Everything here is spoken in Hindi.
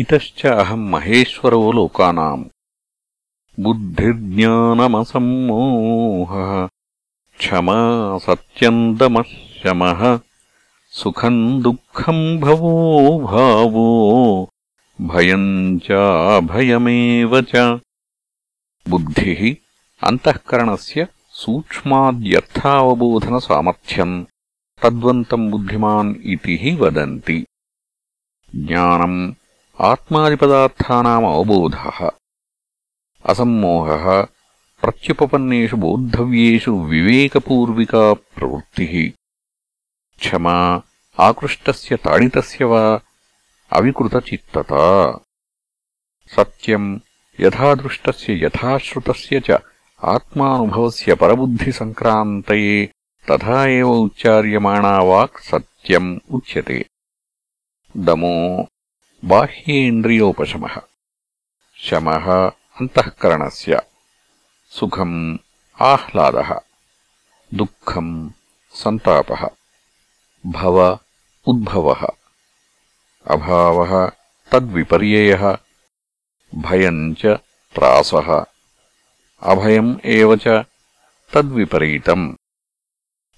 इतश्च अहम् महेश्वरो लोकानाम्। बुद्धिर्ज्ञानमसम्मोहः, क्षमा सत्यम् दमः शमः सुखम् दुःखम् भवो भावो भयम् चाभयमेव च। बुद्धिः अन्तःकरणस्य सूक्ष्माद्यर्थावबोधनसामर्थ्यम् तद्वन्तम् बुद्धिमान् इति ఆత్మాదిపదార్థానామవబోధ అసమ్మోహ ప్రత్యుపన్నేషు బోద్ధవ్యు వివేకపూర్వికా ప్రవృత్తి క్షమా ఆకృష్టస్య తాడితస్య వా సత్యం యథాదృష్టస్య యథాశ్రుతస్య చ ఆత్మానుభవస్య పరబుద్ధిసంక్రాంతయే తథా ఏవ ఉచ్చార్యమాణా వాక్ సత్యం ఉచ్యతే దమో बाह्येन्द्रियोपशमः। शमः अन्तःकरणस्य। सुखम् आह्लादः। दुःखम् सन्तापः। भव उद्भवः। अभावः तद्विपर्ययः। भयम् च त्रासः। अभयम् एव च तद्विपरीतम्।